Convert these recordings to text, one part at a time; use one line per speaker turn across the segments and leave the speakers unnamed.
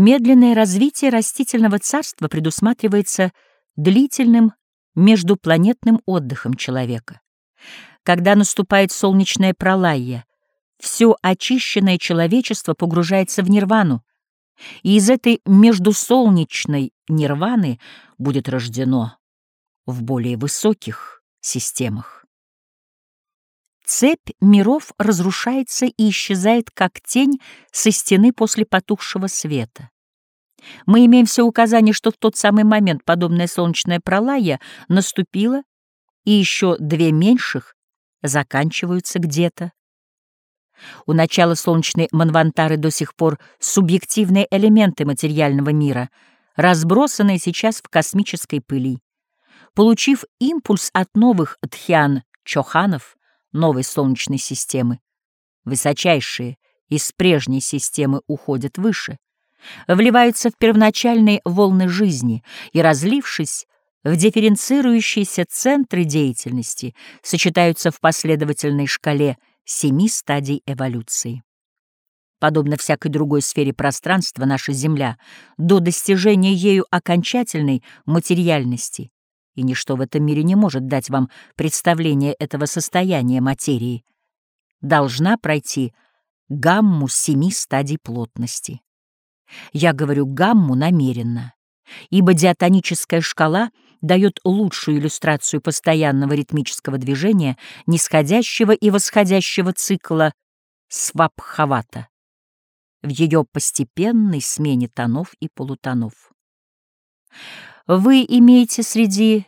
Медленное развитие растительного царства предусматривается длительным междупланетным отдыхом человека. Когда наступает солнечная пролая, все очищенное человечество погружается в нирвану, и из этой междусолнечной нирваны будет рождено в более высоких системах. Цепь миров разрушается и исчезает, как тень со стены после потухшего света. Мы имеем все указания, что в тот самый момент подобная солнечная пролая наступила, и еще две меньших заканчиваются где-то. У начала солнечной манвантары до сих пор субъективные элементы материального мира, разбросанные сейчас в космической пыли. Получив импульс от новых тхиан-чоханов, новой Солнечной системы. Высочайшие из прежней системы уходят выше, вливаются в первоначальные волны жизни и, разлившись в дифференцирующиеся центры деятельности, сочетаются в последовательной шкале семи стадий эволюции. Подобно всякой другой сфере пространства, наша Земля до достижения ею окончательной материальности и ничто в этом мире не может дать вам представление этого состояния материи, должна пройти гамму семи стадий плотности. Я говорю гамму намеренно, ибо диатоническая шкала дает лучшую иллюстрацию постоянного ритмического движения нисходящего и восходящего цикла свабхавата в ее постепенной смене тонов и полутонов. Вы имеете среди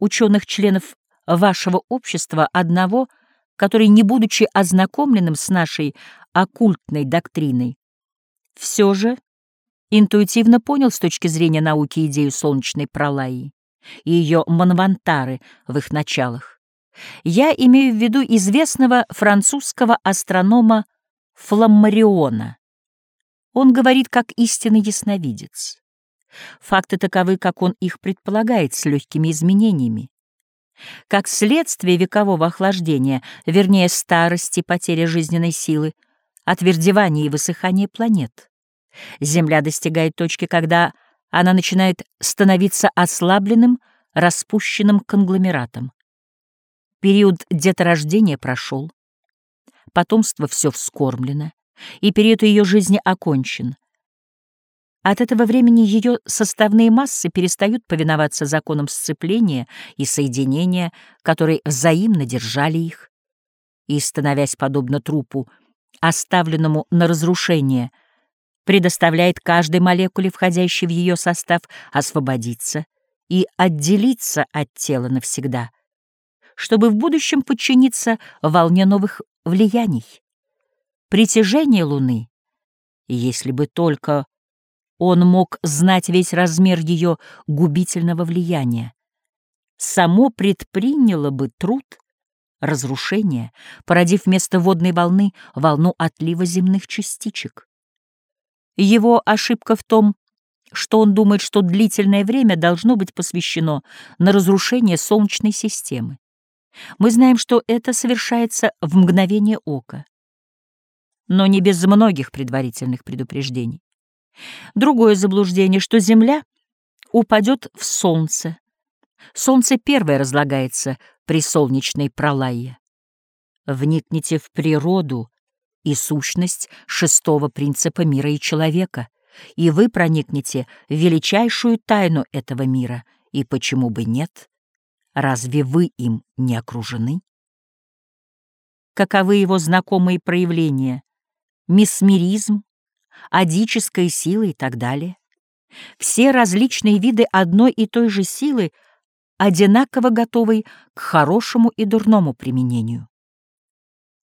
ученых-членов вашего общества одного, который, не будучи ознакомленным с нашей оккультной доктриной, все же интуитивно понял с точки зрения науки идею солнечной пролаи и ее манвантары в их началах. Я имею в виду известного французского астронома Фламмариона. Он говорит как истинный ясновидец. Факты таковы, как он их предполагает, с легкими изменениями. Как следствие векового охлаждения, вернее старости, потери жизненной силы, отвердевания и высыхания планет, Земля достигает точки, когда она начинает становиться ослабленным, распущенным конгломератом. Период деторождения прошел, потомство все вскормлено, и период ее жизни окончен, от этого времени ее составные массы перестают повиноваться законам сцепления и соединения, которые взаимно держали их, и, становясь подобно трупу, оставленному на разрушение, предоставляет каждой молекуле, входящей в ее состав, освободиться и отделиться от тела навсегда, чтобы в будущем подчиниться волне новых влияний. Притяжение Луны, если бы только он мог знать весь размер ее губительного влияния. Само предприняло бы труд разрушения, породив вместо водной волны волну отлива земных частичек. Его ошибка в том, что он думает, что длительное время должно быть посвящено на разрушение Солнечной системы. Мы знаем, что это совершается в мгновение ока, но не без многих предварительных предупреждений. Другое заблуждение, что Земля упадет в Солнце. Солнце первое разлагается при солнечной пролае. Вникните в природу и сущность шестого принципа мира и человека, и вы проникнете в величайшую тайну этого мира, и почему бы нет? Разве вы им не окружены? Каковы его знакомые проявления? Месмеризм, адическая сила и так далее. Все различные виды одной и той же силы одинаково готовы к хорошему и дурному применению.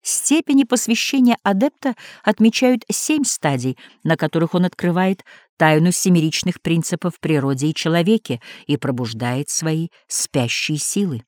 Степени посвящения адепта отмечают семь стадий, на которых он открывает тайну семеричных принципов природе и человеке и пробуждает свои спящие силы.